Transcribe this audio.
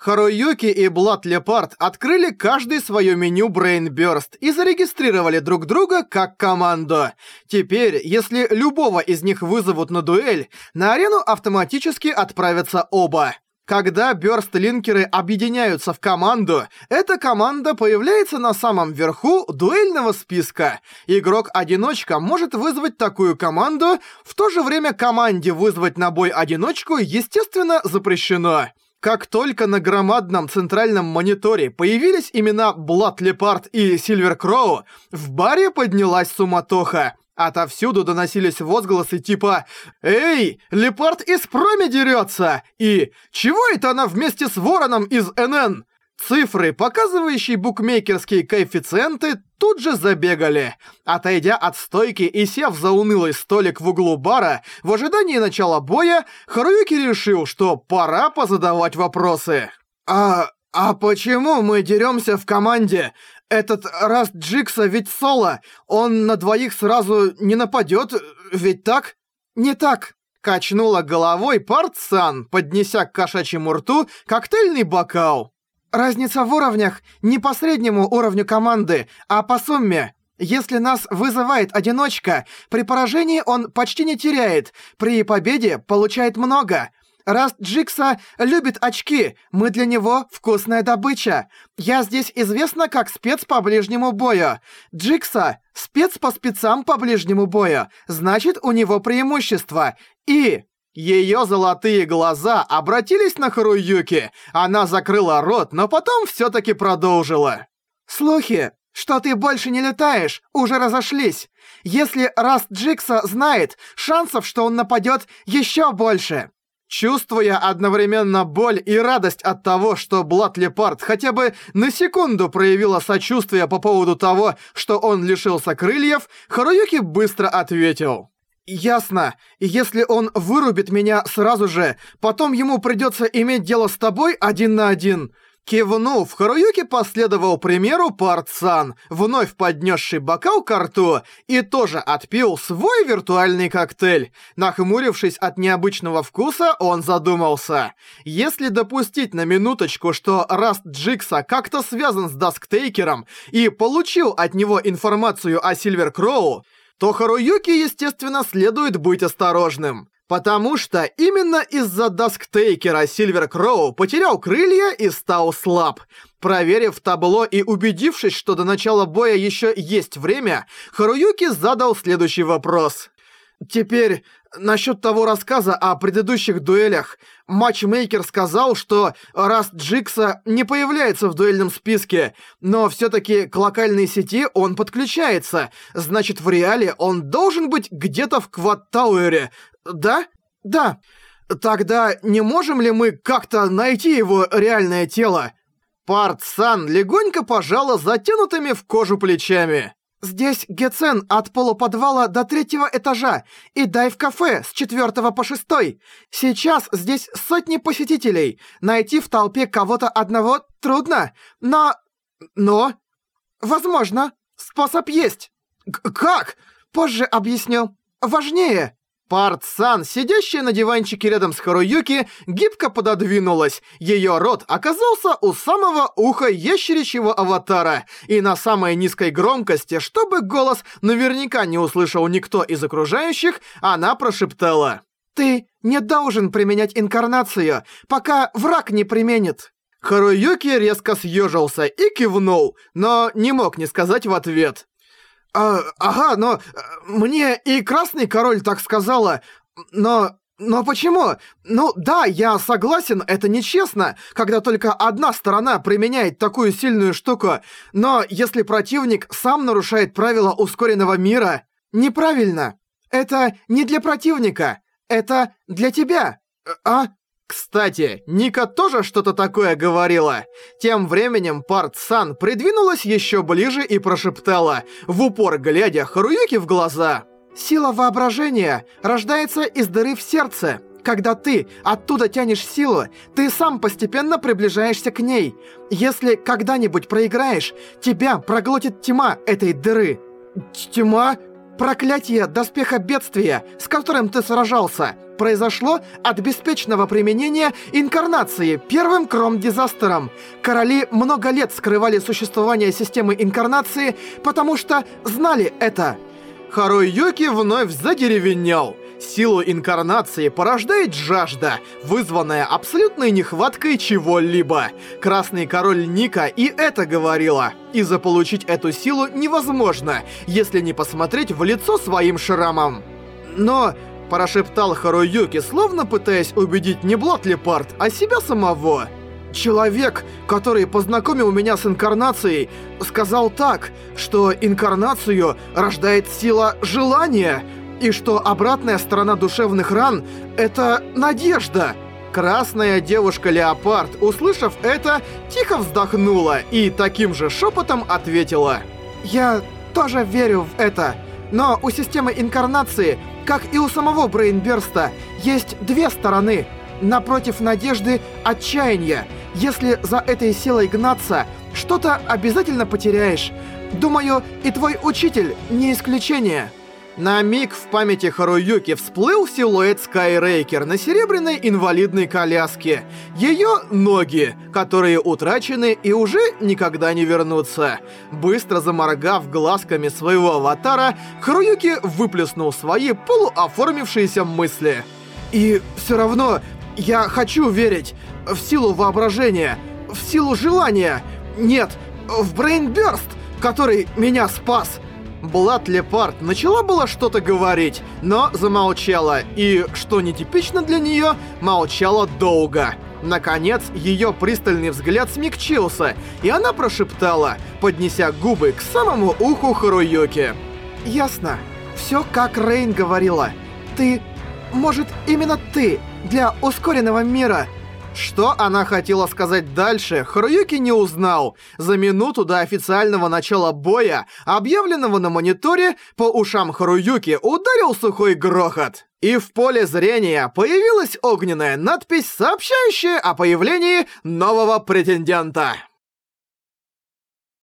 Харуюки и Блад Лепард открыли каждый свое меню Brainburst и зарегистрировали друг друга как команду. Теперь, если любого из них вызовут на дуэль, на арену автоматически отправятся оба. Когда бёрст-линкеры объединяются в команду, эта команда появляется на самом верху дуэльного списка. Игрок-одиночка может вызвать такую команду, в то же время команде вызвать на бой одиночку, естественно, запрещено. Как только на громадном центральном мониторе появились имена Блад Лепард и Сильвер Кроу, в баре поднялась суматоха. Отовсюду доносились возгласы типа «Эй, Лепард из проми дерется!» и «Чего это она вместе с Вороном из НН?» Цифры, показывающие букмекерские коэффициенты, тут же забегали. Отойдя от стойки и сев за унылый столик в углу бара, в ожидании начала боя, Харуюки решил, что пора позадавать вопросы. «А... а почему мы деремся в команде? Этот Раст Джикса ведь соло, он на двоих сразу не нападет, ведь так?» «Не так», Качнула головой Партсан, поднеся к кошачьему рту коктейльный бокал. Разница в уровнях не по среднему уровню команды, а по сумме. Если нас вызывает одиночка, при поражении он почти не теряет, при победе получает много. Раз Джикса любит очки, мы для него вкусная добыча. Я здесь известна как спец по ближнему бою. Джикса — спец по спецам по ближнему бою, значит, у него преимущество. И Её золотые глаза обратились на Харуюки. Она закрыла рот, но потом всё-таки продолжила. «Слухи, что ты больше не летаешь, уже разошлись. Если Раст Джикса знает, шансов, что он нападёт, ещё больше». Чувствуя одновременно боль и радость от того, что Блад Лепард хотя бы на секунду проявила сочувствие по поводу того, что он лишился крыльев, Харуюки быстро ответил. «Ясно. Если он вырубит меня сразу же, потом ему придется иметь дело с тобой один на один». Кивнув, Харуюки последовал примеру Парт-сан, вновь поднесший бокал к рту, и тоже отпил свой виртуальный коктейль. Нахмурившись от необычного вкуса, он задумался. Если допустить на минуточку, что Раст Джигсо как-то связан с Дасктейкером и получил от него информацию о Сильвер Кроу, то Харуюки, естественно, следует быть осторожным. Потому что именно из-за Дасктейкера Сильвер Кроу потерял крылья и стал слаб. Проверив табло и убедившись, что до начала боя еще есть время, Харуюки задал следующий вопрос. Теперь, насчет того рассказа о предыдущих дуэлях. Матчмейкер сказал, что раз Джикса не появляется в дуэльном списке, но всё-таки к локальной сети он подключается. Значит, в реале он должен быть где-то в Кваттауэре. Да? Да. Тогда не можем ли мы как-то найти его реальное тело? Парт-сан легонько пожала затянутыми в кожу плечами. Здесь Гецен от полуподвала до третьего этажа и дайв-кафе с четвертого по шестой. Сейчас здесь сотни посетителей. Найти в толпе кого-то одного трудно, но... Но... Возможно, способ есть. Г как? Позже объясню. Важнее. Парт-сан, сидящая на диванчике рядом с Харуюки, гибко пододвинулась. Её рот оказался у самого уха ящеричьего аватара. И на самой низкой громкости, чтобы голос наверняка не услышал никто из окружающих, она прошептала. «Ты не должен применять инкарнацию, пока враг не применит». Харуюки резко съежился и кивнул, но не мог не сказать в ответ. А, ага, но э, мне и Красный Король так сказала, но... Но почему? Ну да, я согласен, это нечестно, когда только одна сторона применяет такую сильную штуку, но если противник сам нарушает правила ускоренного мира, неправильно. Это не для противника, это для тебя. Э, а? Кстати, Ника тоже что-то такое говорила. Тем временем Парт-сан придвинулась еще ближе и прошептала, в упор глядя Харуюки в глаза. «Сила воображения рождается из дыры в сердце. Когда ты оттуда тянешь силу, ты сам постепенно приближаешься к ней. Если когда-нибудь проиграешь, тебя проглотит тьма этой дыры». «Тьма?» Проклятие доспеха бедствия, с которым ты сражался. Произошло от беспечного применения инкарнации первым кром-дизастером. Короли много лет скрывали существование системы инкарнации, потому что знали это. Харуюки вновь задеревенел. Силу инкарнации порождает жажда, вызванная абсолютной нехваткой чего-либо. Красный король Ника и это говорила. И заполучить эту силу невозможно, если не посмотреть в лицо своим шрамам. Но, прошептал Харуюки, словно пытаясь убедить не Блот Лепард, а себя самого. Человек, который познакомил меня с инкарнацией, сказал так, что инкарнацию рождает сила желания — и что обратная сторона душевных ран — это надежда. Красная девушка-леопард, услышав это, тихо вздохнула и таким же шепотом ответила. «Я тоже верю в это, но у системы инкарнации, как и у самого Брейнберста, есть две стороны. Напротив надежды — отчаяние. Если за этой силой гнаться, что-то обязательно потеряешь. Думаю, и твой учитель не исключение». На миг в памяти Харуюки всплыл силуэт Скайрейкер на серебряной инвалидной коляске. Ее ноги, которые утрачены и уже никогда не вернутся. Быстро заморгав глазками своего аватара, Харуюки выплеснул свои полуоформившиеся мысли. И все равно я хочу верить в силу воображения, в силу желания. Нет, в Брейнбёрст, который меня спас. Блад Лепард начала было что-то говорить, но замолчала и, что нетипично для нее, молчала долго. Наконец, ее пристальный взгляд смягчился, и она прошептала, поднеся губы к самому уху Харуюки. «Ясно. Все как Рейн говорила. Ты... Может, именно ты для ускоренного мира...» Что она хотела сказать дальше, Харуюки не узнал. За минуту до официального начала боя, объявленного на мониторе, по ушам Харуюки ударил сухой грохот. И в поле зрения появилась огненная надпись, сообщающая о появлении нового претендента.